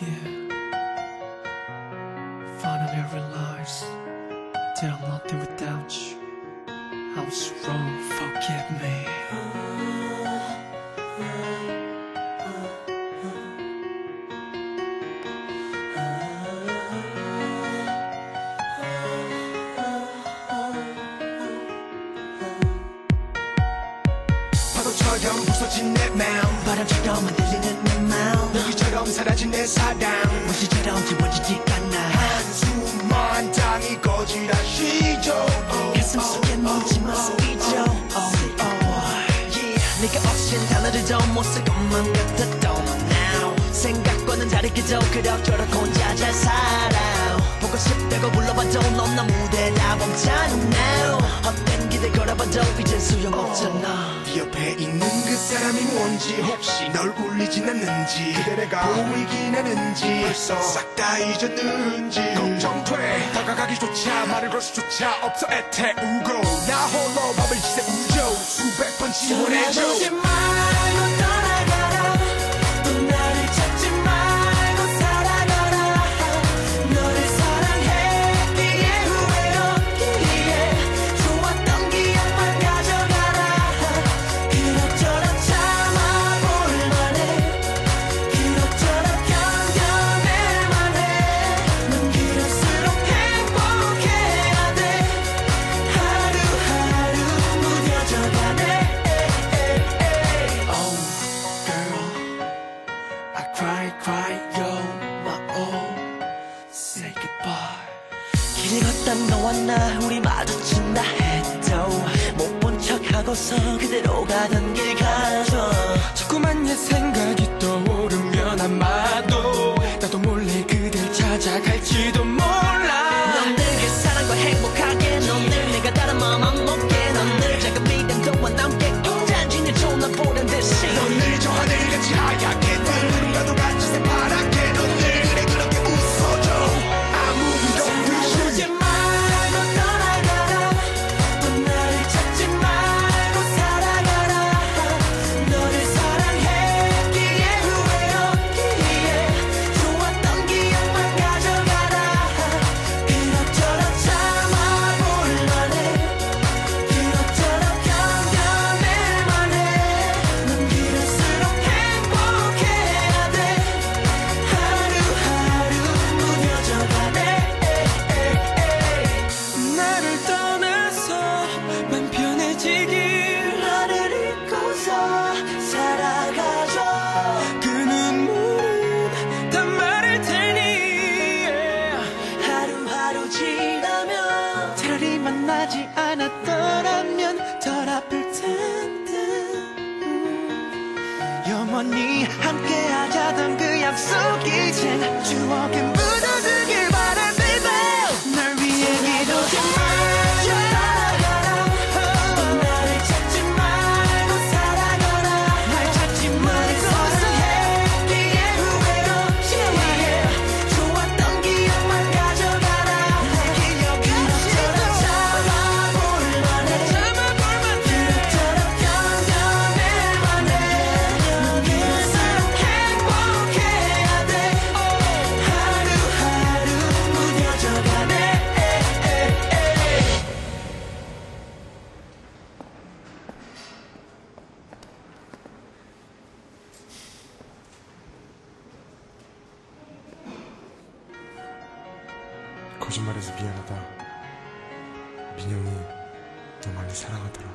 Yeah. Finally realized that I'm nothing without you. I was wrong, forgive me. 파도처럼 부서진 내 마음. 바람처럼 흔들리는 내 마음. 여기처럼 사라진 내 사랑. 무시처럼 지워지지 않아. 한숨만 땅이 거지라시죠. 가슴 속에 묻지마. Yeah. 네가 없인 단어를 더못 쓸 것만 같았던 now. 생각과는 다르게도 그럭저럭 혼자 잘 살아 보고 싶다고 불러봐도 넌나 무대라 멈춰는 now. 헛된 기대 걸어봐도 이젠 소용없잖아. 네 옆에 있는 그 사람이 뭔지 혹시 널 울리진 않는지 그대 내가 보이긴 하는지 벌써 싹 다 잊었는지 걱정돼. 다가가기조차 말을 걸 수조차 없어 애태우고. 나 홀로 밤을 지새우죠. 수백 번 지원해줘. 떠나보지 말고 cry cry yo my oh Say goodbye. 길 걷다 너와 나 우리 마주친다 해도 못 본 척하고서 그대로 가던 길 가죠. 자꾸만 옛 생각이 떠오르면 아마도 나도 몰래 그댈 찾아갈지도 몰라 만나지 않았더라면 덜 아플 텐데 음. 영원히 함께하자던 그 약속 이젠 추억에 묻 거짓말해서 미안하다. 민영이 너 많이 사랑하더라.